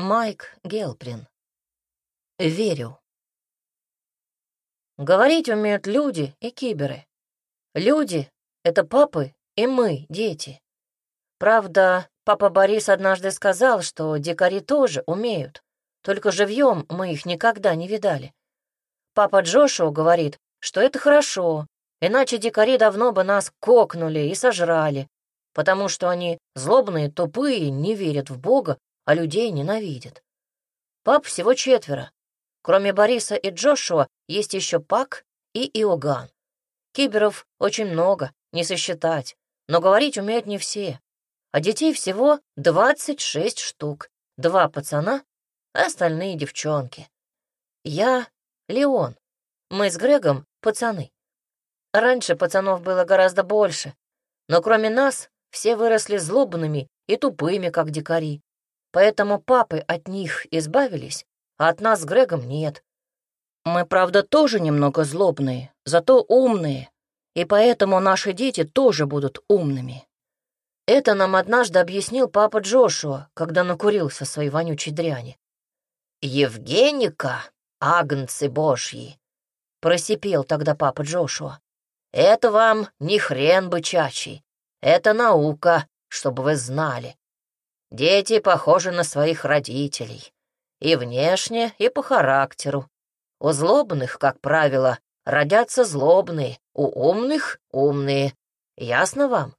Майк Гелприн. Верю. Говорить умеют люди и киберы. Люди — это папы и мы, дети. Правда, папа Борис однажды сказал, что дикари тоже умеют, только живьем мы их никогда не видали. Папа Джошуа говорит, что это хорошо, иначе дикари давно бы нас кокнули и сожрали, потому что они злобные, тупые, не верят в Бога, а людей ненавидят. Пап всего четверо. Кроме Бориса и Джошуа есть еще Пак и Иоганн. Киберов очень много, не сосчитать, но говорить умеют не все. А детей всего 26 штук, два пацана, а остальные девчонки. Я — Леон. Мы с Грегом — пацаны. Раньше пацанов было гораздо больше, но кроме нас все выросли злобными и тупыми, как дикари. Поэтому папы от них избавились, а от нас с Грегом нет. Мы, правда, тоже немного злобные, зато умные, и поэтому наши дети тоже будут умными. Это нам однажды объяснил папа Джошуа, когда накурился своей вонючей дряни. «Евгеника, агнцы божьи!» — просипел тогда папа Джошуа. «Это вам не хрен бычачий, это наука, чтобы вы знали. Дети похожи на своих родителей. И внешне, и по характеру. У злобных, как правило, родятся злобные, у умных — умные. Ясно вам?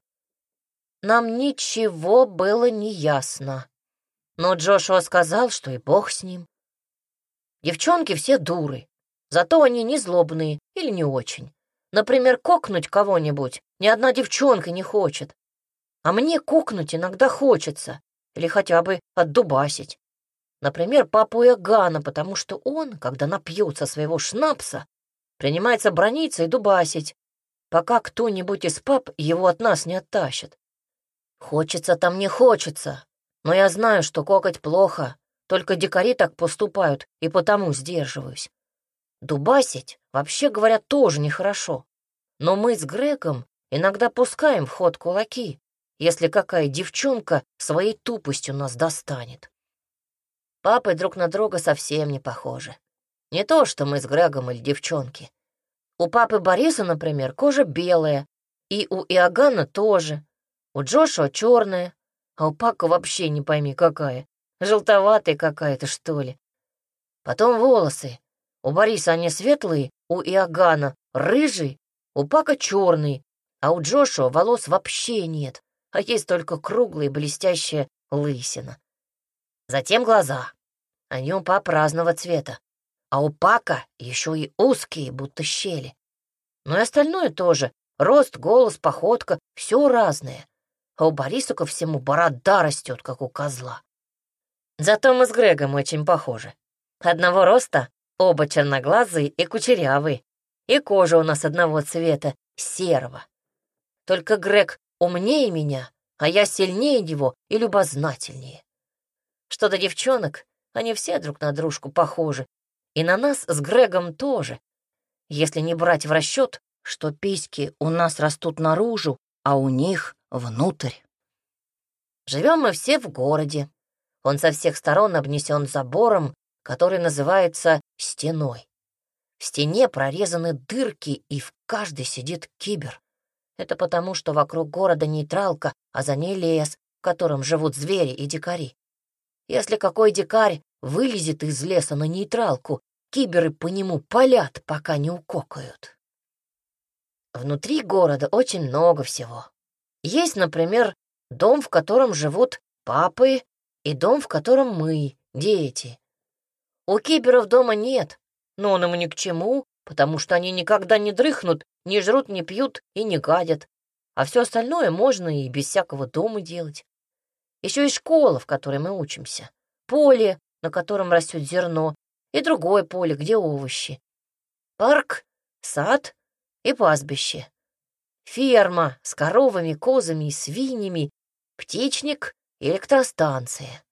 Нам ничего было не ясно. Но Джошуа сказал, что и бог с ним. Девчонки все дуры, зато они не злобные или не очень. Например, кокнуть кого-нибудь ни одна девчонка не хочет. А мне кукнуть иногда хочется, или хотя бы отдубасить. Например, папу Эгана, потому что он, когда напьется своего шнапса, принимается брониться и дубасить, пока кто-нибудь из пап его от нас не оттащит. Хочется там не хочется, но я знаю, что кокать плохо, только дикари так поступают, и потому сдерживаюсь. Дубасить, вообще говоря, тоже нехорошо. Но мы с Грегом иногда пускаем в ход кулаки, если какая девчонка своей тупостью нас достанет. Папы друг на друга совсем не похожи. Не то, что мы с Грегом или девчонки. У папы Бориса, например, кожа белая, и у Иоганна тоже. У Джошуа черная, а у Пака вообще не пойми какая. Желтоватая какая-то, что ли. Потом волосы. У Бориса они светлые, у Иоганна рыжий, у Пака черный, а у Джошуа волос вообще нет, а есть только круглая блестящая лысина. Затем глаза. Они у пап разного цвета, а у Пака еще и узкие, будто щели. Но и остальное тоже. Рост, голос, походка — все разное. А у Бориса ко всему борода растет, как у козла. Зато мы с Грегом очень похожи. Одного роста, оба черноглазые и кучерявые, и кожа у нас одного цвета, серого. Только Грег умнее меня, а я сильнее него и любознательнее. Что до девчонок, они все друг на дружку похожи, и на нас с Грегом тоже, если не брать в расчет, что письки у нас растут наружу, а у них внутрь. Живем мы все в городе, он со всех сторон обнесен забором, который называется стеной. В стене прорезаны дырки, и в каждой сидит кибер. Это потому, что вокруг города нейтралка, а за ней лес, в котором живут звери и дикари. Если какой дикарь вылезет из леса на нейтралку, киберы по нему палят, пока не укокают. Внутри города очень много всего. Есть, например, дом, в котором живут папы и дом, в котором мы, дети. У киберов дома нет, но он ему ни к чему, потому что они никогда не дрыхнут, не жрут, не пьют и не гадят. А все остальное можно и без всякого дома делать. Еще и школа, в которой мы учимся, поле, на котором растет зерно, и другое поле, где овощи. Парк, сад и пастбище. Ферма с коровами, козами и свиньями, птичник электростанция.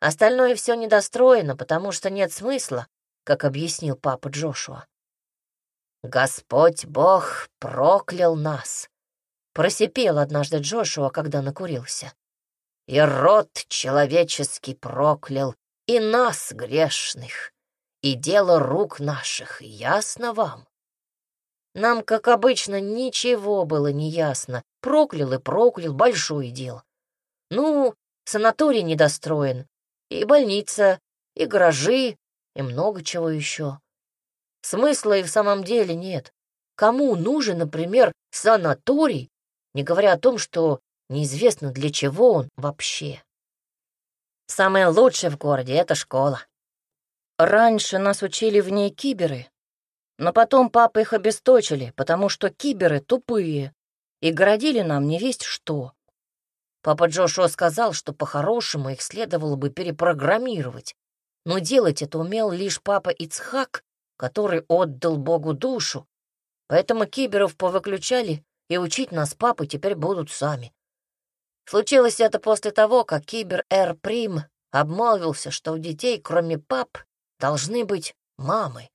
Остальное все недостроено, потому что нет смысла, как объяснил папа Джошуа. «Господь Бог проклял нас», — просипел однажды Джошуа, когда накурился. «И род человеческий проклял и нас, грешных, и дело рук наших, ясно вам? Нам, как обычно, ничего было не ясно. Проклял и проклял, большое дело. Ну, санаторий недостроен, и больница, и гаражи, и много чего еще. Смысла и в самом деле нет. Кому нужен, например, санаторий, не говоря о том, что неизвестно для чего он вообще. Самое лучшее в городе — это школа. Раньше нас учили в ней киберы, но потом папы их обесточили, потому что киберы тупые и городили нам не весть что. Папа Джошуа сказал, что по-хорошему их следовало бы перепрограммировать, но делать это умел лишь папа Ицхак, который отдал Богу душу, поэтому киберов повыключали, и учить нас папы теперь будут сами. Случилось это после того, как кибер Эр Прим обмолвился, что у детей, кроме пап, должны быть мамы.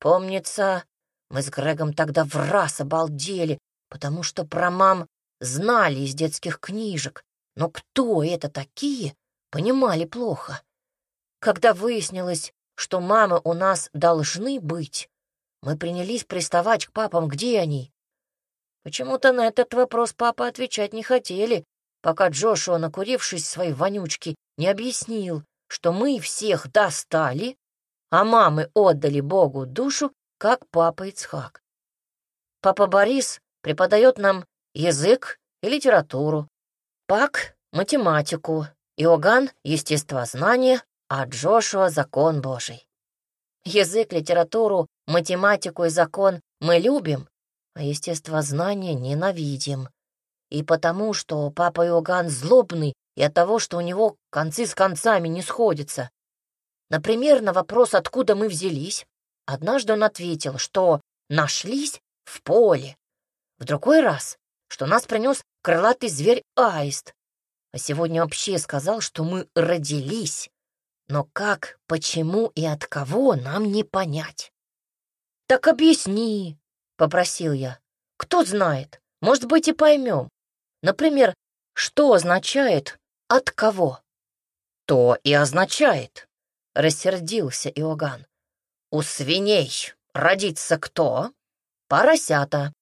Помнится, мы с Грегом тогда в раз обалдели, потому что про мам знали из детских книжек, но кто это такие, понимали плохо. Когда выяснилось, что мамы у нас должны быть, мы принялись приставать к папам, где они. Почему-то на этот вопрос папа отвечать не хотели, пока Джошуа, накурившись своей вонючки, не объяснил, что мы всех достали, а мамы отдали Богу душу, как папа Ицхак. Папа Борис преподает нам язык и литературу, Пак — математику, Иоганн — естествознание, а Джошуа — закон Божий. Язык, литературу, математику и закон мы любим, а естествознание ненавидим. И потому, что папа Иоганн злобный, и от того, что у него концы с концами не сходятся. Например, на вопрос, откуда мы взялись, однажды он ответил, что нашлись в поле. В другой раз, что нас принес крылатый зверь Аист. А сегодня вообще сказал, что мы родились. Но как, почему и от кого нам не понять. «Так объясни», — попросил я. «Кто знает, может быть, и поймем. Например, что означает «от кого»?» «То и означает», — рассердился Иоганн. «У свиней родится кто? Поросята.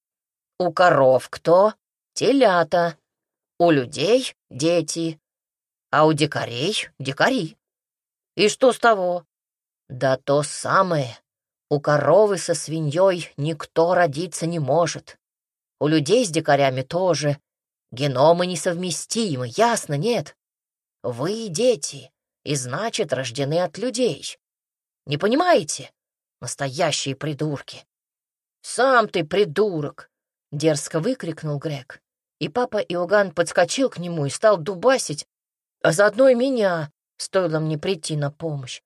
У коров кто? Телята. У людей — дети. А у дикарей — дикари. И что с того? Да то самое. У коровы со свиньей никто родиться не может. У людей с дикарями тоже. Геномы несовместимы, ясно, нет? Вы дети, и значит, рождены от людей. Не понимаете? Настоящие придурки. «Сам ты придурок!» — дерзко выкрикнул Грег. И папа Иоганн подскочил к нему и стал дубасить, а заодно и меня, стоило мне прийти на помощь.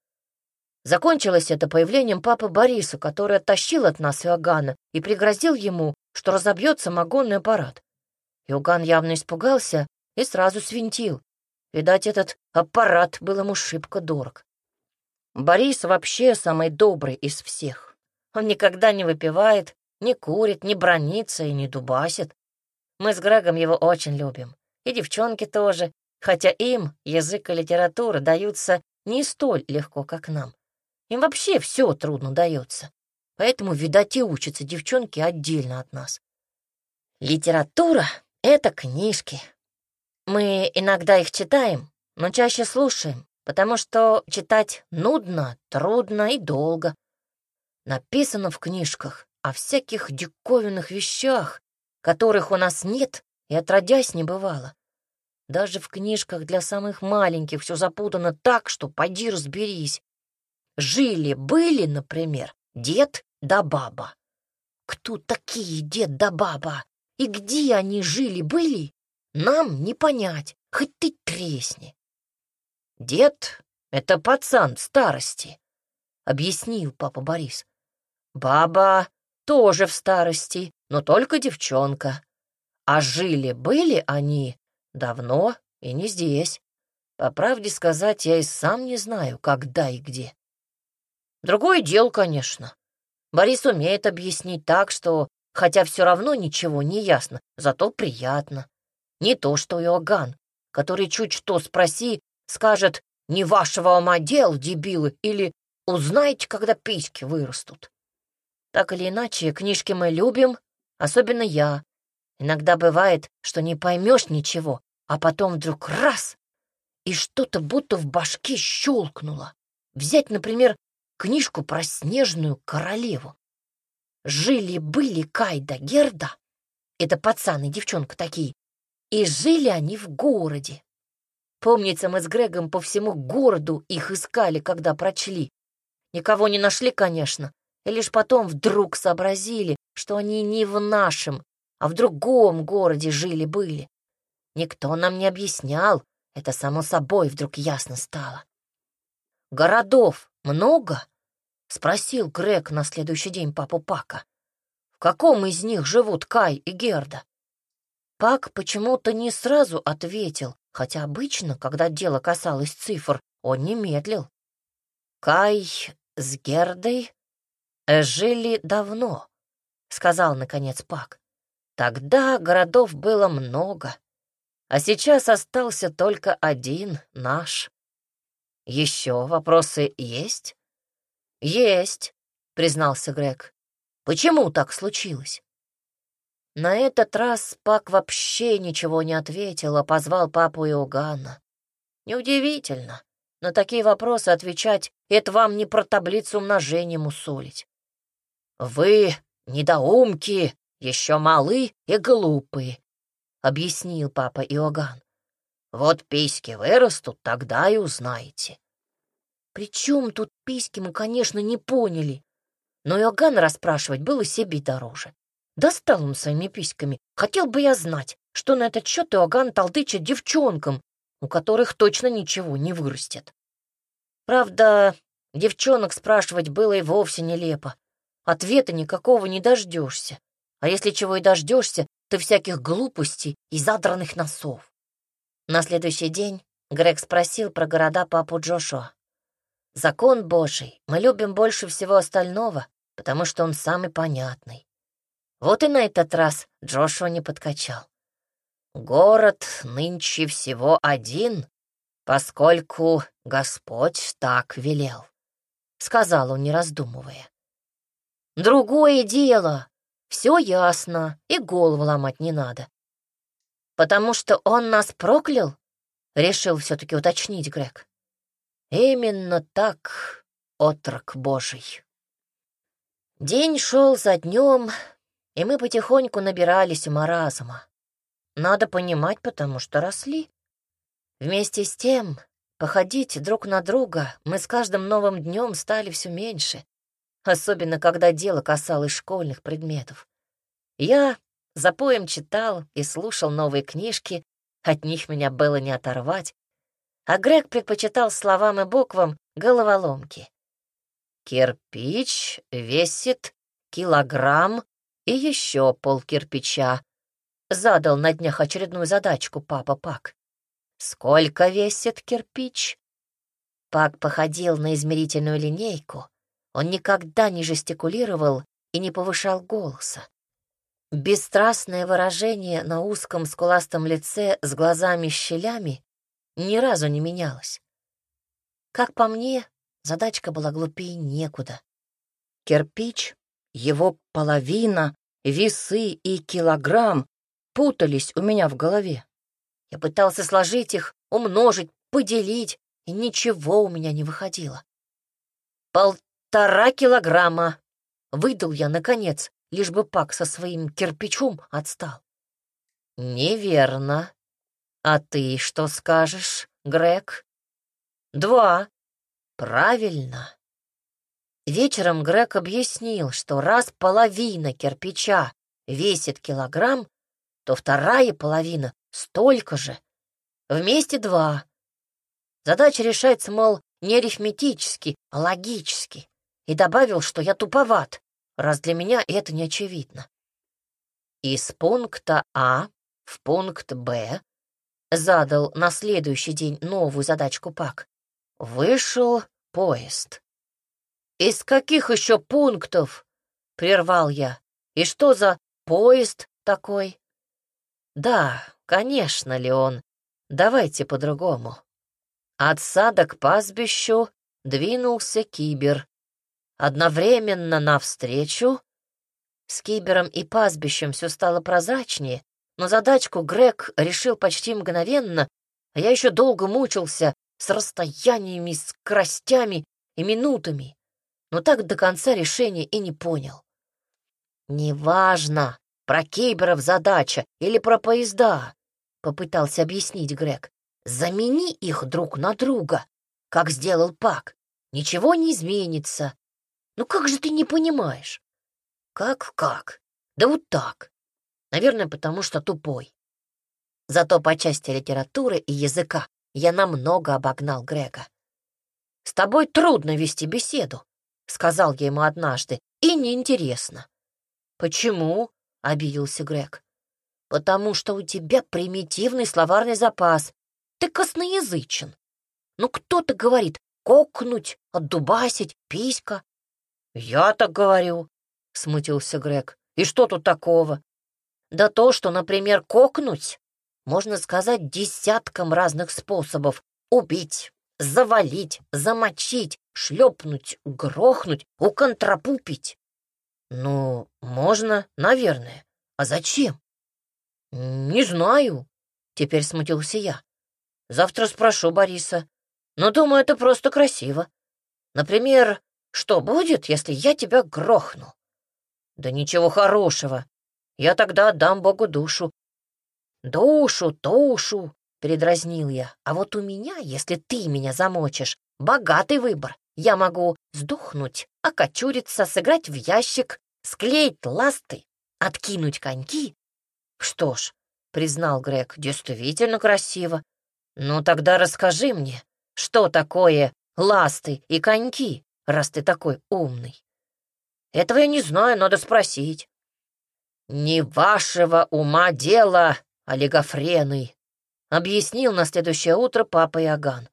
Закончилось это появлением папы Бориса, который оттащил от нас Иоганна и пригрозил ему, что разобьет самогонный аппарат. Иоганн явно испугался и сразу свинтил. Видать, этот аппарат был ему шибко дорог. Борис вообще самый добрый из всех. Он никогда не выпивает, не курит, не бронится и не дубасит. Мы с Грегом его очень любим. И девчонки тоже, хотя им язык и литература даются не столь легко, как нам. Им вообще все трудно дается. Поэтому, видать, и учатся девчонки отдельно от нас. Литература — это книжки. Мы иногда их читаем, но чаще слушаем, потому что читать нудно, трудно и долго. Написано в книжках о всяких диковинных вещах, которых у нас нет и отродясь не бывало. Даже в книжках для самых маленьких все запутано так, что поди разберись. Жили-были, например, дед да баба. Кто такие дед да баба? И где они жили-были, нам не понять, хоть ты тресни. Дед — это пацан старости, — объяснил папа Борис. Баба тоже в старости, но только девчонка. А жили-были они давно и не здесь. По правде сказать, я и сам не знаю, когда и где. Другое дело, конечно. Борис умеет объяснить так, что, хотя все равно ничего не ясно, зато приятно. Не то что Иоганн, который чуть что спроси, скажет Не вашего ума дел, дебилы, или узнаете, когда письки вырастут. Так или иначе, книжки мы любим, особенно я. Иногда бывает, что не поймешь ничего, а потом вдруг раз — и что-то будто в башке щелкнуло. Взять, например, книжку про снежную королеву. Жили-были Кайда Герда, это пацаны, девчонка такие, и жили они в городе. Помнится, мы с Грегом по всему городу их искали, когда прочли. Никого не нашли, конечно, и лишь потом вдруг сообразили, что они не в нашем, а в другом городе жили-были. Никто нам не объяснял, это само собой вдруг ясно стало. «Городов много?» — спросил Грег на следующий день папу Пака. «В каком из них живут Кай и Герда?» Пак почему-то не сразу ответил, хотя обычно, когда дело касалось цифр, он не медлил. «Кай с Гердой жили давно», — сказал, наконец, Пак. «Тогда городов было много, а сейчас остался только один наш. Еще вопросы есть?» «Есть», — признался Грег. «Почему так случилось?» На этот раз Пак вообще ничего не ответил, а позвал папу Иоганна. Неудивительно. На такие вопросы отвечать — это вам не про таблицу умножения мусолить. «Вы, недоумки, еще малы и глупые», — объяснил папа Иоганн. «Вот письки вырастут, тогда и узнаете». Причем тут письки мы, конечно, не поняли, но Иоганн расспрашивать было себе дороже. Достал он своими письками. Хотел бы я знать, что на этот счет Иоганн толдычит девчонкам, у которых точно ничего не вырастет. Правда, девчонок спрашивать было и вовсе нелепо. Ответа никакого не дождешься. А если чего и дождешься, то всяких глупостей и задранных носов. На следующий день Грег спросил про города папу Джошуа. «Закон Божий мы любим больше всего остального, потому что он самый понятный. Вот и на этот раз Джошуа не подкачал. Город нынче всего один, поскольку Господь так велел, — сказал он, не раздумывая. Другое дело, все ясно, и голову ломать не надо. Потому что он нас проклял, — решил все-таки уточнить Грег. Именно так, отрок Божий. День шел за днем, и мы потихоньку набирались маразма. Надо понимать, потому что росли. Вместе с тем, походить друг на друга мы с каждым новым днем стали все меньше, особенно когда дело касалось школьных предметов. Я за поем читал и слушал новые книжки, от них меня было не оторвать, а Грег предпочитал словам и буквам головоломки. Кирпич весит килограмм и еще пол кирпича. Задал на днях очередную задачку папа Пак. Сколько весит кирпич? Пак походил на измерительную линейку. Он никогда не жестикулировал и не повышал голоса. Бесстрастное выражение на узком скуластом лице с глазами-щелями ни разу не менялось. Как по мне, задачка была глупее некуда. Кирпич его половина, весы и килограмм путались у меня в голове. Я пытался сложить их, умножить, поделить, и ничего у меня не выходило. «Полтора килограмма!» — выдал я, наконец, лишь бы Пак со своим кирпичом отстал. «Неверно. А ты что скажешь, Грег?» «Два. Правильно. Вечером Грег объяснил, что раз половина кирпича весит килограмм, то вторая половина столько же. Вместе два. Задача решается, мол, не арифметически, а логически. И добавил, что я туповат, раз для меня это не очевидно. Из пункта А в пункт Б задал на следующий день новую задачку Пак. Вышел поезд. «Из каких еще пунктов?» — прервал я. «И что за поезд такой?» «Да, конечно, Леон. Давайте по-другому. От сада к пастбищу двинулся кибер. Одновременно навстречу с кибером и пастбищем все стало прозрачнее, но задачку Грег решил почти мгновенно, а я еще долго мучился с расстояниями, скоростями и минутами, но так до конца решения и не понял. «Неважно, про киберов задача или про поезда», — попытался объяснить Грег. «Замени их друг на друга, как сделал Пак. Ничего не изменится. Ну как же ты не понимаешь?» «Как-как? Да вот так. Наверное, потому что тупой. Зато по части литературы и языка я намного обогнал Грега. «С тобой трудно вести беседу», — сказал я ему однажды, — «и неинтересно». «Почему?» — обиделся Грег. «Потому что у тебя примитивный словарный запас. Ты косноязычен. Ну, кто-то говорит «кокнуть», «отдубасить», «писька». «Я так говорю», — смутился Грег. «И что тут такого? Да то, что, например, кокнуть, можно сказать десятком разных способов. Убить, завалить, замочить, шлепнуть, грохнуть, уконтрапупить. Ну, можно, наверное. А зачем? Не знаю, теперь смутился я. Завтра спрошу Бориса. Но думаю, это просто красиво. Например, что будет, если я тебя грохну? Да ничего хорошего, я тогда отдам Богу душу. Душу, душу, передразнил я. А вот у меня, если ты меня замочишь, богатый выбор. Я могу сдохнуть, окочуриться, сыграть в ящик, склеить ласты, откинуть коньки. Что ж, признал Грег, действительно красиво. Ну тогда расскажи мне, что такое ласты и коньки, раз ты такой умный. Этого я не знаю, надо спросить. «Не вашего ума дело, олигофрены», — объяснил на следующее утро папа Иоганн.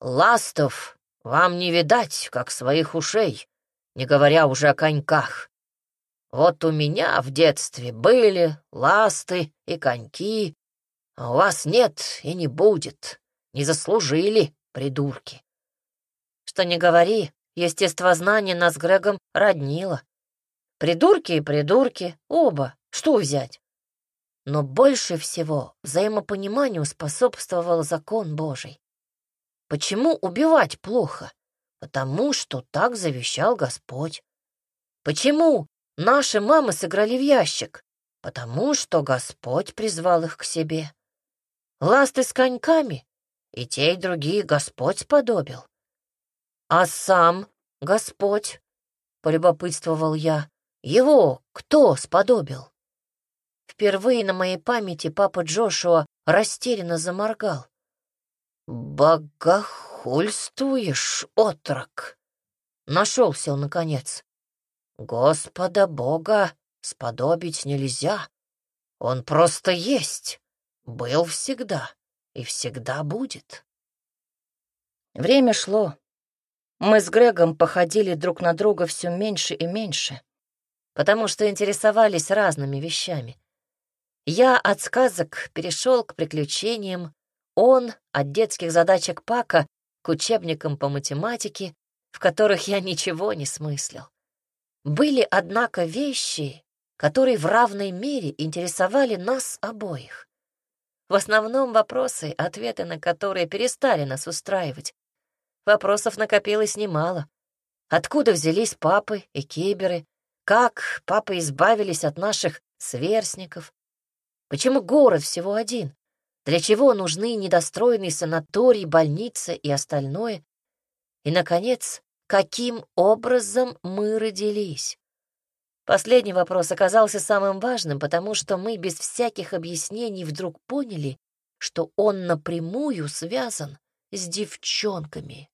«Ластов вам не видать, как своих ушей, не говоря уже о коньках. Вот у меня в детстве были ласты и коньки, а у вас нет и не будет. Не заслужили, придурки». Что не говори, естествознание нас с Грегом роднило. Придурки и придурки, оба, что взять? Но больше всего взаимопониманию способствовал закон Божий. Почему убивать плохо? Потому что так завещал Господь. Почему наши мамы сыграли в ящик? Потому что Господь призвал их к себе. Ласты с коньками, и те, и другие Господь сподобил. А сам Господь, — полюбопытствовал я, его кто сподобил? Впервые на моей памяти папа Джошуа растерянно заморгал. «Богохульствуешь, отрок!» Нашелся он, наконец. «Господа Бога сподобить нельзя. Он просто есть, был всегда и всегда будет». Время шло. Мы с Грегом походили друг на друга все меньше и меньше потому что интересовались разными вещами. Я от сказок перешел к приключениям, он от детских задачек Пака к учебникам по математике, в которых я ничего не смыслил. Были, однако, вещи, которые в равной мере интересовали нас обоих. В основном вопросы, ответы на которые перестали нас устраивать. Вопросов накопилось немало. Откуда взялись папы и киберы? Как папа избавились от наших сверстников? Почему город всего один? Для чего нужны недостроенный санаторий, больница и остальное? И, наконец, каким образом мы родились? Последний вопрос оказался самым важным, потому что мы без всяких объяснений вдруг поняли, что он напрямую связан с девчонками.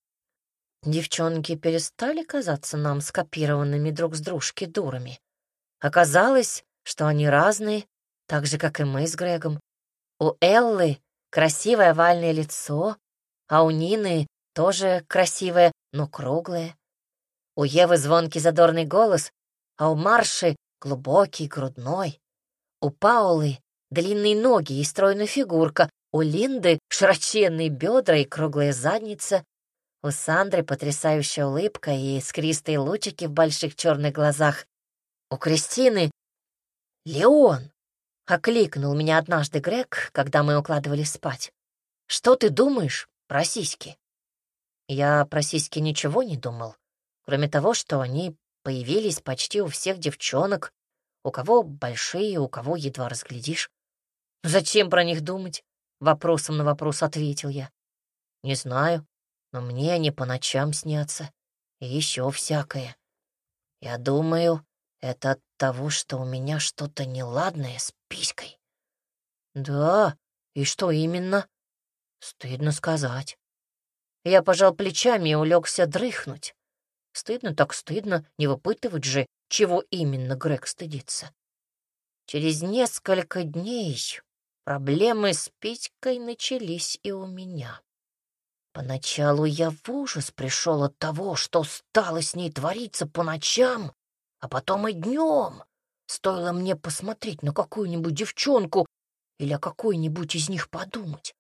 Девчонки перестали казаться нам скопированными друг с дружки дурами. Оказалось, что они разные, так же, как и мы с Грегом. У Эллы красивое овальное лицо, а у Нины тоже красивое, но круглое. У Евы звонкий задорный голос, а у Марши глубокий, грудной. У Паулы длинные ноги и стройная фигурка, У Линды широченные бедра и круглая задница, у Сандры потрясающая улыбка и искристые лучики в больших черных глазах. У Кристины — Леон! — окликнул меня однажды Грег, когда мы укладывались спать. «Что ты думаешь про сиськи?» Я про сиськи ничего не думал, кроме того, что они появились почти у всех девчонок, у кого большие, у кого едва разглядишь. «Зачем про них думать?» — вопросом на вопрос ответил я. «Не знаю но мне они по ночам снятся. И еще всякое. Я думаю, это от того, что у меня что-то неладное с писькой. Да, и что именно? Стыдно сказать. Я пожал плечами и улегся дрыхнуть. Стыдно так стыдно, не выпытывать же, чего именно Грег стыдится. Через несколько дней проблемы с Петькой начались и у меня. Поначалу я в ужас пришел от того, что стало с ней твориться по ночам, а потом и днем. Стоило мне посмотреть на какую-нибудь девчонку или о какой-нибудь из них подумать.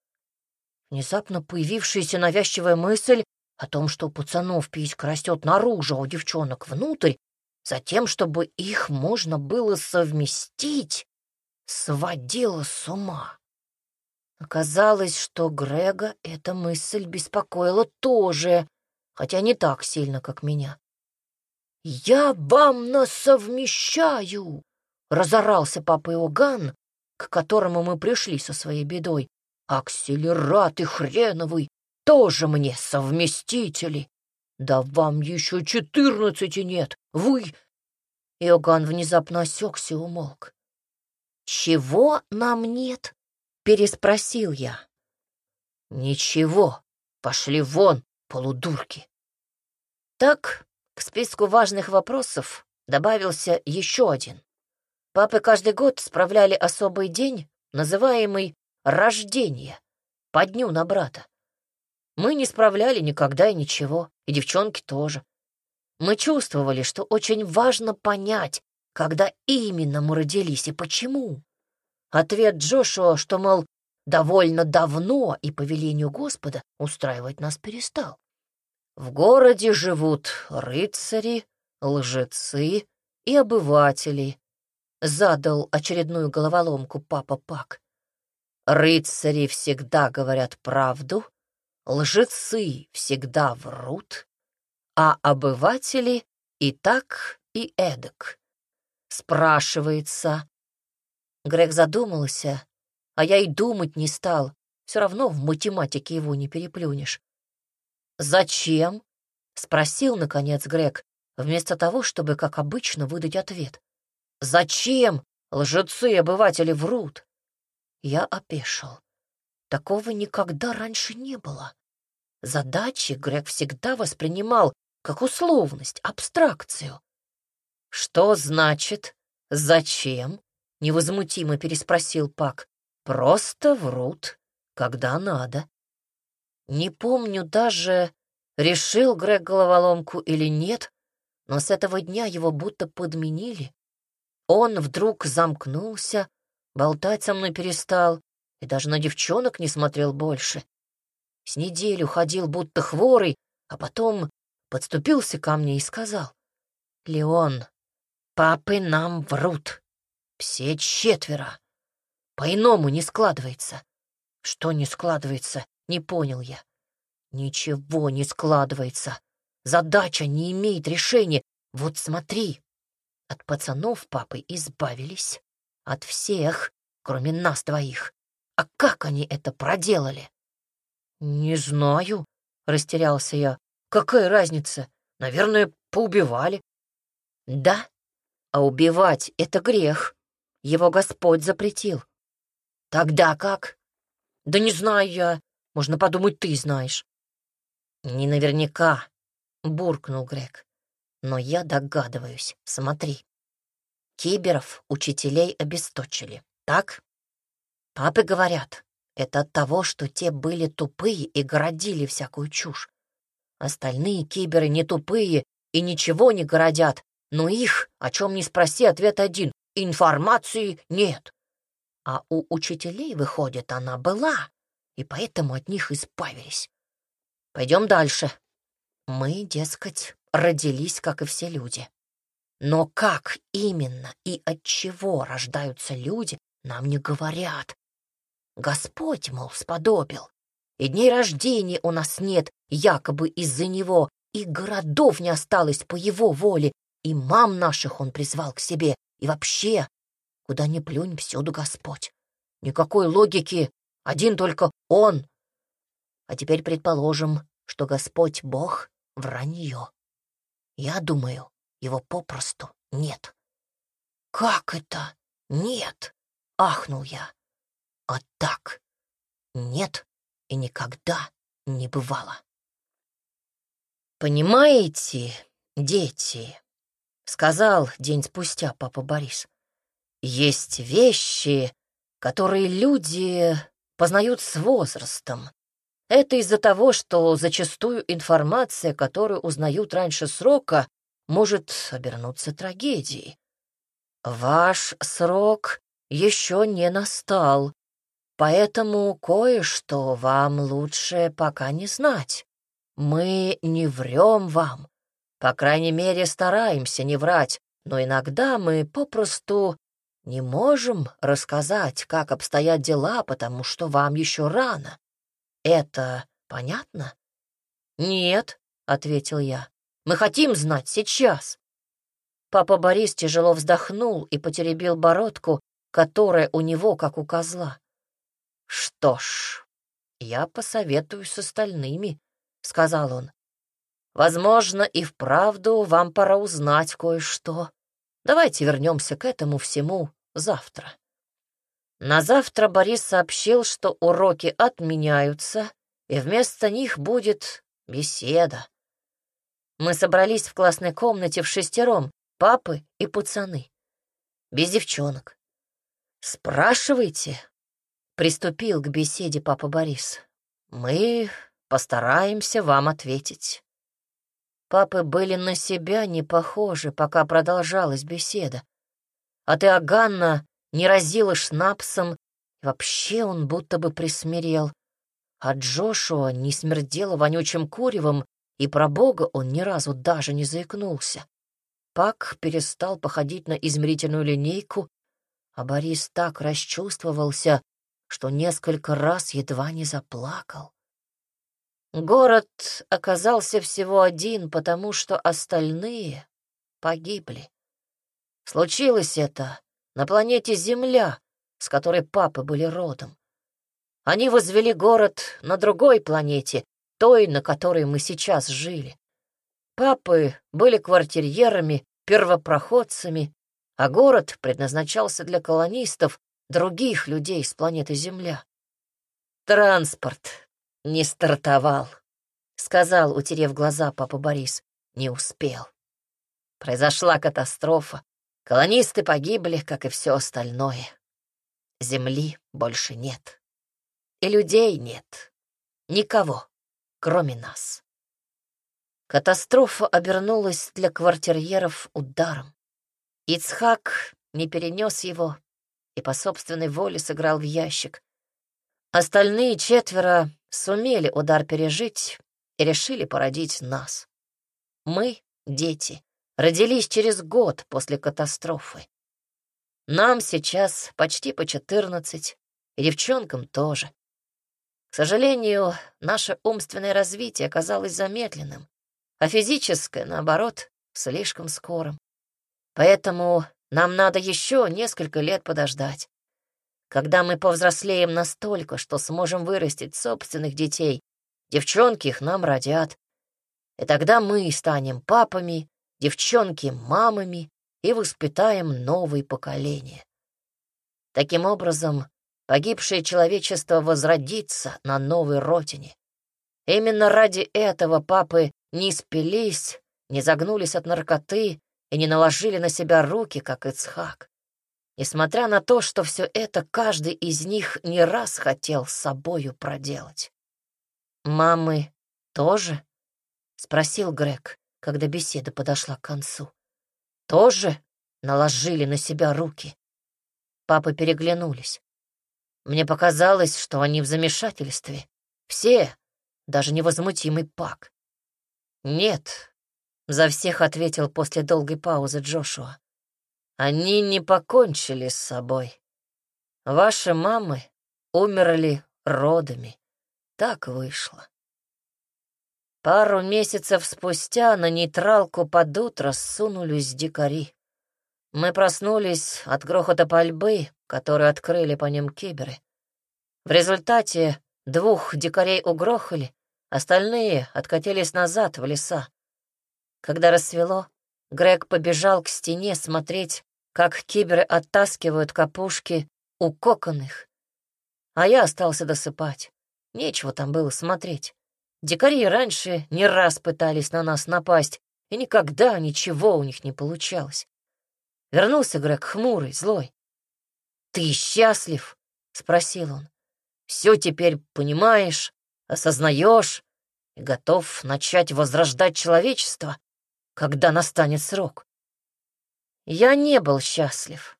Внезапно появившаяся навязчивая мысль о том, что у пацанов писька растет наружу, а у девчонок внутрь, затем, чтобы их можно было совместить, сводила с ума. Оказалось, что Грега эта мысль беспокоила тоже, хотя не так сильно, как меня. «Я вам насовмещаю!» — разорался папа Иоганн, к которому мы пришли со своей бедой. «Акселераты хреновый! Тоже мне совместители! Да вам еще четырнадцати нет! Вы...» Иоганн внезапно осекся и умолк. «Чего нам нет?» Переспросил я. «Ничего, пошли вон, полудурки!» Так, к списку важных вопросов добавился еще один. Папы каждый год справляли особый день, называемый «рождение», по дню на брата. Мы не справляли никогда и ничего, и девчонки тоже. Мы чувствовали, что очень важно понять, когда именно мы родились и почему. Ответ Джошуа, что, мол, довольно давно и по велению Господа устраивать нас перестал. В городе живут рыцари, лжецы и обыватели, задал очередную головоломку папа Пак. Рыцари всегда говорят правду, лжецы всегда врут, а обыватели и так, и эдак. Спрашивается, Грег задумался, а я и думать не стал. Все равно в математике его не переплюнешь. «Зачем?» — спросил, наконец, Грег, вместо того, чтобы, как обычно, выдать ответ. «Зачем? Лжецы обыватели врут!» Я опешил. Такого никогда раньше не было. Задачи Грег всегда воспринимал как условность, абстракцию. «Что значит «зачем»?» — невозмутимо переспросил Пак. «Просто врут, когда надо». Не помню даже, решил Грег головоломку или нет, но с этого дня его будто подменили. Он вдруг замкнулся, болтать со мной перестал и даже на девчонок не смотрел больше. С неделю ходил будто хворый, а потом подступился ко мне и сказал, «Леон, папы нам врут». Все четверо. По-иному не складывается. Что не складывается, не понял я. Ничего не складывается. Задача не имеет решения. Вот смотри. От пацанов папы избавились. От всех, кроме нас двоих. А как они это проделали? Не знаю, растерялся я. Какая разница? Наверное, поубивали. Да, а убивать — это грех. Его Господь запретил. Тогда как? Да не знаю я. Можно подумать, ты знаешь. Не наверняка, буркнул Грег. Но я догадываюсь. Смотри. Киберов учителей обесточили, так? Папы говорят, это от того, что те были тупые и городили всякую чушь. Остальные киберы не тупые и ничего не городят, но их, о чем ни спроси, ответ один информации нет. А у учителей, выходит, она была, и поэтому от них избавились. Пойдем дальше. Мы, дескать, родились, как и все люди. Но как именно и от чего рождаются люди, нам не говорят. Господь, мол, сподобил. И дней рождения у нас нет, якобы из-за него, и городов не осталось по его воле, и мам наших он призвал к себе, и вообще, куда ни плюнь, всюду Господь. Никакой логики, один только Он. А теперь предположим, что Господь Бог — вранье. Я думаю, его попросту нет. «Как это? Нет!» — ахнул я. «А так? Нет и никогда не бывало». «Понимаете, дети?» — сказал день спустя папа Борис. «Есть вещи, которые люди познают с возрастом. Это из-за того, что зачастую информация, которую узнают раньше срока, может обернуться трагедией. Ваш срок еще не настал, поэтому кое-что вам лучше пока не знать. Мы не врем вам, по крайней мере, стараемся не врать, но иногда мы попросту не можем рассказать, как обстоят дела, потому что вам еще рано. Это понятно? Нет, — ответил я. Мы хотим знать сейчас. Папа Борис тяжело вздохнул и потеребил бородку, которая у него, как у козла. Что ж, я посоветую с остальными, — сказал он. Возможно, и вправду вам пора узнать кое-что. Давайте вернемся к этому всему завтра. На завтра Борис сообщил, что уроки отменяются, и вместо них будет беседа. Мы собрались в классной комнате в шестером, папы и пацаны. Без девчонок. «Спрашивайте», — приступил к беседе папа Борис. «Мы постараемся вам ответить». Папы были на себя не похожи, пока продолжалась беседа. А ты, Аганна, не разила шнапсом, и вообще он будто бы присмирел. А Джошуа не смердела вонючим куревом, и про Бога он ни разу даже не заикнулся. Пак перестал походить на измерительную линейку, а Борис так расчувствовался, что несколько раз едва не заплакал. Город оказался всего один, потому что остальные погибли. Случилось это на планете Земля, с которой папы были родом. Они возвели город на другой планете, той, на которой мы сейчас жили. Папы были квартирьерами, первопроходцами, а город предназначался для колонистов, других людей с планеты Земля. Транспорт «Не стартовал», — сказал, утерев глаза папа Борис. «Не успел. Произошла катастрофа. Колонисты погибли, как и все остальное. Земли больше нет. И людей нет. Никого, кроме нас». Катастрофа обернулась для квартирьеров ударом. Ицхак не перенес его и по собственной воле сыграл в ящик. Остальные четверо сумели удар пережить и решили породить нас. Мы, дети, родились через год после катастрофы. Нам сейчас почти по четырнадцать, и девчонкам тоже. К сожалению, наше умственное развитие оказалось замедленным, а физическое, наоборот, слишком скорым. Поэтому нам надо еще несколько лет подождать. Когда мы повзрослеем настолько, что сможем вырастить собственных детей, девчонки их нам родят. И тогда мы станем папами, девчонки — мамами и воспитаем новые поколения. Таким образом, погибшее человечество возродится на новой родине. Именно ради этого папы не спились, не загнулись от наркоты и не наложили на себя руки, как Ицхак. Несмотря на то, что все это каждый из них не раз хотел с собою проделать. «Мамы тоже?» — спросил Грег, когда беседа подошла к концу. «Тоже наложили на себя руки?» Папы переглянулись. Мне показалось, что они в замешательстве. Все, даже невозмутимый Пак. «Нет», — за всех ответил после долгой паузы Джошуа. «Они не покончили с собой. Ваши мамы умерли родами. Так вышло». Пару месяцев спустя на нейтралку под утро сунулись дикари. Мы проснулись от грохота пальбы, которую открыли по ним киберы. В результате двух дикарей угрохали, остальные откатились назад в леса. Когда рассвело, Грег побежал к стене смотреть, как киберы оттаскивают капушки укоканных. А я остался досыпать. Нечего там было смотреть. Дикари раньше не раз пытались на нас напасть, и никогда ничего у них не получалось. Вернулся Грег хмурый, злой. «Ты счастлив?» — спросил он. «Все теперь понимаешь, осознаешь и готов начать возрождать человечество, когда настанет срок?» Я не был счастлив,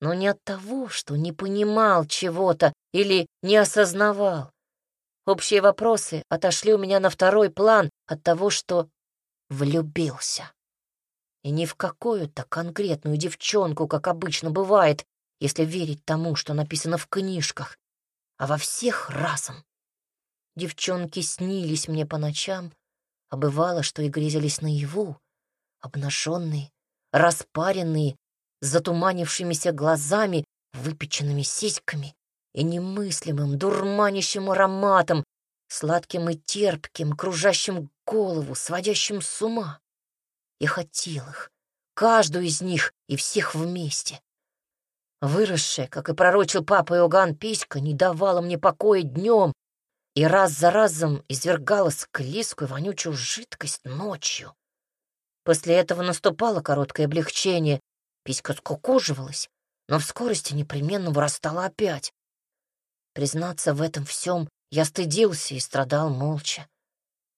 но не от того, что не понимал чего-то или не осознавал. Общие вопросы отошли у меня на второй план от того, что влюбился. И не в какую-то конкретную девчонку, как обычно бывает, если верить тому, что написано в книжках, а во всех разом. Девчонки снились мне по ночам, а бывало, что и грезились наяву, обнаженные, распаренные, затуманившимися глазами, выпеченными сиськами, и немыслимым, дурманящим ароматом, сладким и терпким, кружащим голову, сводящим с ума. Я хотел их, каждую из них и всех вместе. Выросшая, как и пророчил папа Иоганн, писька не давала мне покоя днем и раз за разом извергала склизкую вонючую жидкость ночью. После этого наступало короткое облегчение, писька скукоживалась, но в скорости непременно вырастала опять. Признаться в этом всем, я стыдился и страдал молча.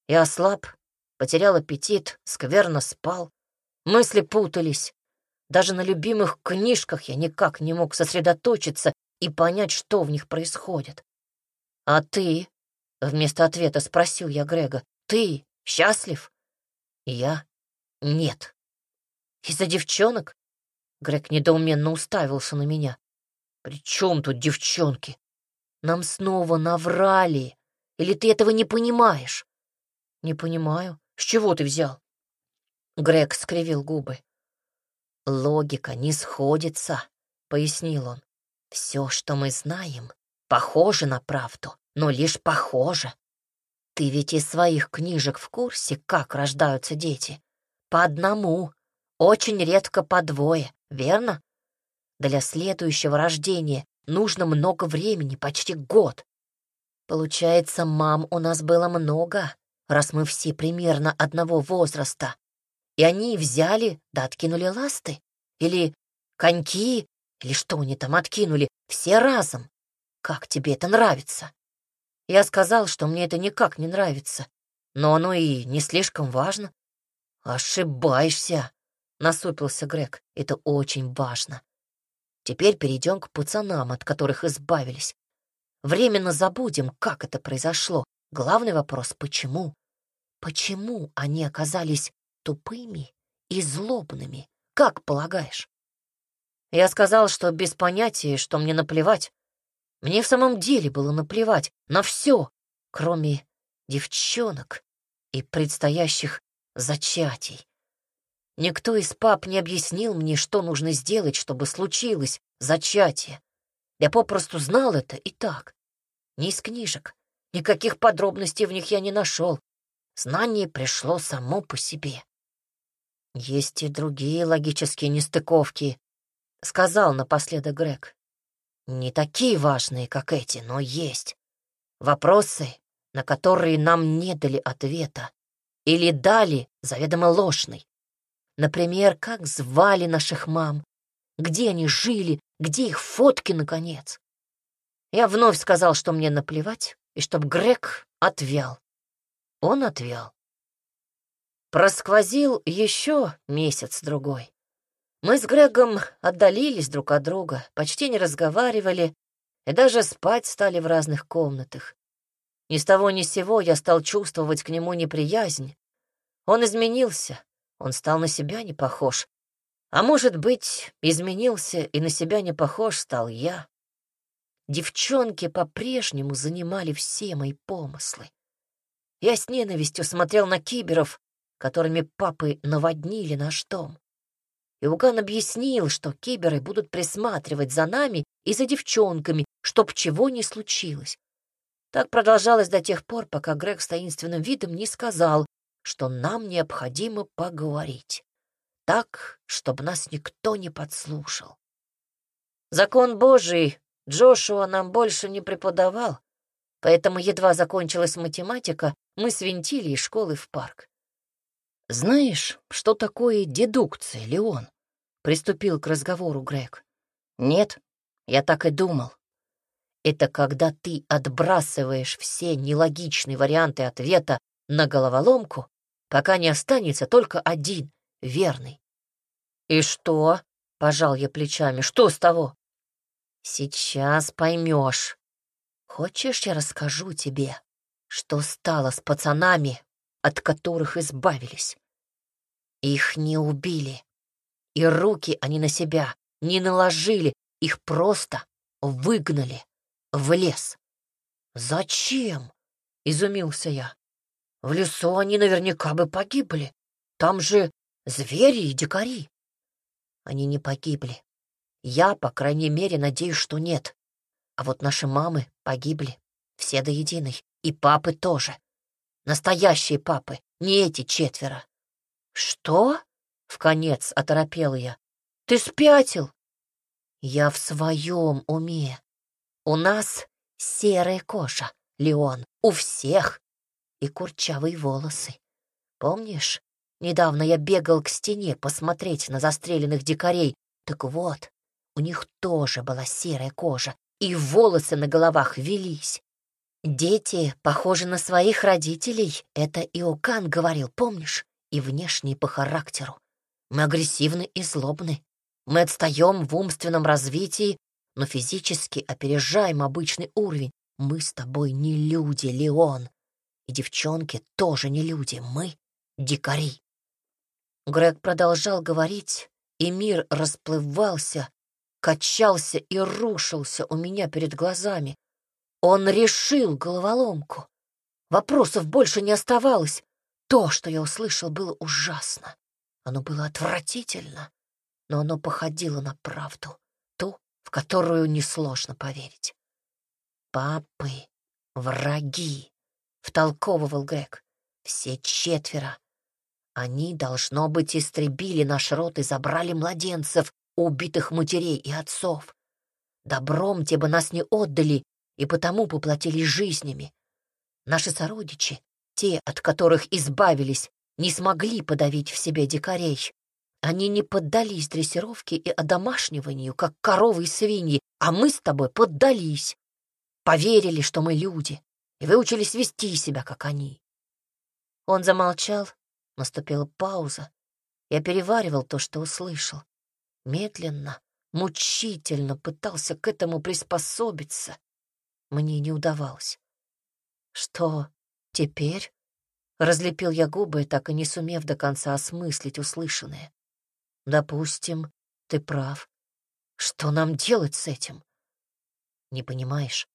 Я ослаб, потерял аппетит, скверно спал, мысли путались. Даже на любимых книжках я никак не мог сосредоточиться и понять, что в них происходит. «А ты?» — вместо ответа спросил я Грега. «Ты счастлив?» Я «Нет». «Из-за девчонок?» Грег недоуменно уставился на меня. «При чем тут девчонки? Нам снова наврали. Или ты этого не понимаешь? Не понимаю. С чего ты взял? Грег скривил губы. Логика не сходится, пояснил он. Все, что мы знаем, похоже на правду, но лишь похоже. Ты ведь из своих книжек в курсе, как рождаются дети? По одному, очень редко по двое, верно? Для следующего рождения нужно много времени, почти год. Получается, мам у нас было много, раз мы все примерно одного возраста. И они взяли да откинули ласты. Или коньки, или что они там откинули, все разом. Как тебе это нравится? Я сказал, что мне это никак не нравится, но оно и не слишком важно. Ошибаешься, насупился Грег. Это очень важно. Теперь перейдем к пацанам, от которых избавились. Временно забудем, как это произошло. Главный вопрос — почему? Почему они оказались тупыми и злобными, как полагаешь? Я сказал, что без понятия, что мне наплевать. Мне в самом деле было наплевать на все, кроме девчонок и предстоящих зачатий. Никто из пап не объяснил мне, что нужно сделать, чтобы случилось зачатие. Я попросту знал это и так. Не из книжек. Никаких подробностей в них я не нашел. Знание пришло само по себе. Есть и другие логические нестыковки, — сказал напоследок Грег. Не такие важные, как эти, но есть. Вопросы, на которые нам не дали ответа. Или дали заведомо ложный. Например, как звали наших мам, где они жили, где их фотки, наконец. Я вновь сказал, что мне наплевать, и чтоб Грег отвял. Он отвял. Просквозил еще месяц-другой. Мы с Грегом отдалились друг от друга, почти не разговаривали, и даже спать стали в разных комнатах. Ни с того ни с сего я стал чувствовать к нему неприязнь. Он изменился, он стал на себя не похож. А может быть, изменился и на себя не похож стал я. Девчонки по-прежнему занимали все мои помыслы. Я с ненавистью смотрел на киберов, которыми папы наводнили наш дом. Иуган объяснил, что киберы будут присматривать за нами и за девчонками, чтоб чего не случилось. Так продолжалось до тех пор, пока Грег с таинственным видом не сказал, что нам необходимо поговорить. Так, чтобы нас никто не подслушал. Закон Божий Джошуа нам больше не преподавал, поэтому едва закончилась математика, мы свинтили из школы в парк. «Знаешь, что такое дедукция, Леон?» — приступил к разговору Грег. «Нет, я так и думал. Это когда ты отбрасываешь все нелогичные варианты ответа на головоломку, пока не останется только один, верный. «И что?» — пожал я плечами. «Что с того?» «Сейчас поймешь. Хочешь, я расскажу тебе, что стало с пацанами, от которых избавились? Их не убили, и руки они на себя не наложили, их просто выгнали в лес. «Зачем?» — изумился я. «В лесу они наверняка бы погибли. Там же звери и дикари». Они не погибли. Я, по крайней мере, надеюсь, что нет. А вот наши мамы погибли. Все до единой. И папы тоже. Настоящие папы, не эти четверо. «Что?» — вконец оторопел я. «Ты спятил?» «Я в своем уме. У нас серая кожа, Леон, у всех, и курчавые волосы. Помнишь, недавно я бегал к стене посмотреть на застреленных дикарей? Так вот, у них тоже была серая кожа, и волосы на головах велись. Дети похожи на своих родителей, это Иокан говорил, помнишь? И внешне, по характеру. Мы агрессивны и злобны. Мы отстаем в умственном развитии но физически опережаем обычный уровень. Мы с тобой не люди, Леон. И девчонки тоже не люди. Мы — дикари. Грег продолжал говорить, и мир расплывался, качался и рушился у меня перед глазами. Он решил головоломку. Вопросов больше не оставалось. То, что я услышал, было ужасно. Оно было отвратительно, но оно походило на правду которую несложно поверить. «Папы — враги», — втолковывал Грег. «Все четверо. Они, должно быть, истребили наш род и забрали младенцев, убитых матерей и отцов. Добром те бы нас не отдали и потому поплатились жизнями. Наши сородичи, те, от которых избавились, не смогли подавить в себе дикарей, они не поддались дрессировке и одомашниванию, как коровы и свиньи, а мы с тобой поддались. Поверили, что мы люди, и выучились вести себя, как они. Он замолчал, наступила пауза. Я переваривал то, что услышал. Медленно, мучительно пытался к этому приспособиться. Мне не удавалось. «Что, теперь?» Разлепил я губы, так и не сумев до конца осмыслить услышанное. Допустим, ты прав. Что нам делать с этим? Не понимаешь,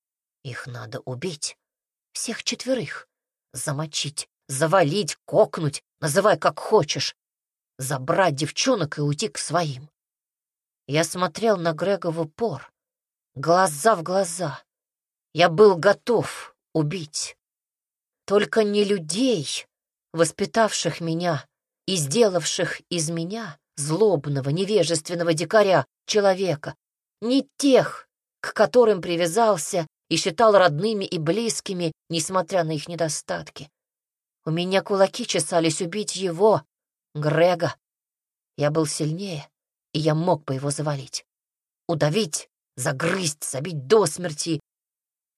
их надо убить. Всех четверых. Замочить, завалить, кокнуть, называй как хочешь. Забрать девчонок и уйти к своим. Я смотрел на Грега в упор, глаза в глаза. Я был готов убить. Только не людей, воспитавших меня и сделавших из меня злобного, невежественного дикаря, человека, не тех, к которым привязался и считал родными и близкими, несмотря на их недостатки. У меня кулаки чесались убить его, Грега. Я был сильнее, и я мог бы его завалить. Удавить, загрызть, забить до смерти.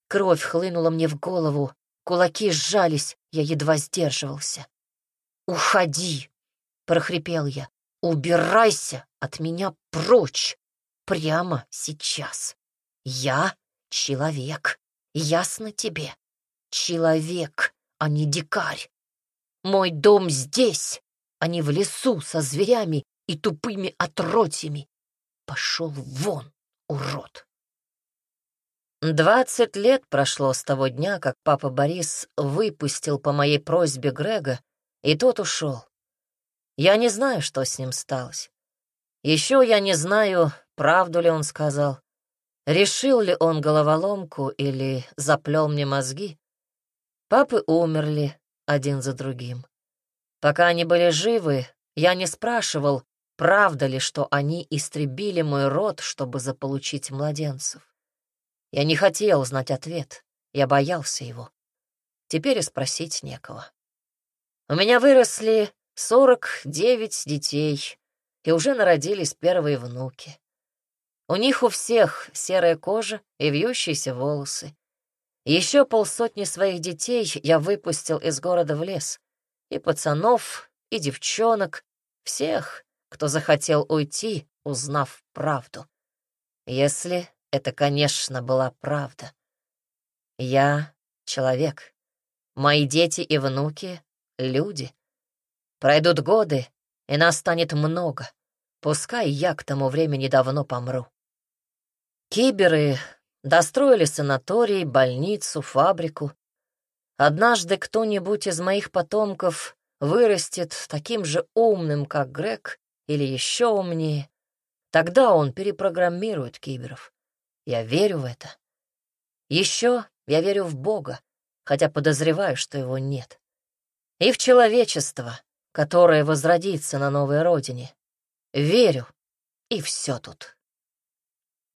Кровь хлынула мне в голову, кулаки сжались, я едва сдерживался. «Уходи!» — прохрипел я. Убирайся от меня прочь, прямо сейчас. Я человек. Ясно тебе? Человек, а не дикарь. Мой дом здесь, а не в лесу со зверями и тупыми отродьями. Пошел вон, урод. Двадцать лет прошло с того дня, как папа Борис выпустил по моей просьбе Грега, и тот ушел. Я не знаю, что с ним сталось. Еще я не знаю, правду ли он сказал, решил ли он головоломку или заплел мне мозги. Папы умерли один за другим. Пока они были живы, я не спрашивал, правда ли, что они истребили мой род, чтобы заполучить младенцев. Я не хотел знать ответ, я боялся его. Теперь и спросить некого. У меня выросли сорок девять детей, и уже народились первые внуки. У них у всех серая кожа и вьющиеся волосы. Еще полсотни своих детей я выпустил из города в лес. И пацанов, и девчонок, всех, кто захотел уйти, узнав правду. Если это, конечно, была правда. Я — человек. Мои дети и внуки — люди. Пройдут годы, и нас станет много. Пускай я к тому времени давно помру. Киберы достроили санаторий, больницу, фабрику. Однажды кто-нибудь из моих потомков вырастет таким же умным, как Грег, или еще умнее. Тогда он перепрограммирует киберов. Я верю в это. Еще я верю в Бога, хотя подозреваю, что его нет. И в человечество, которое возродится на новой родине. Верю, и все тут.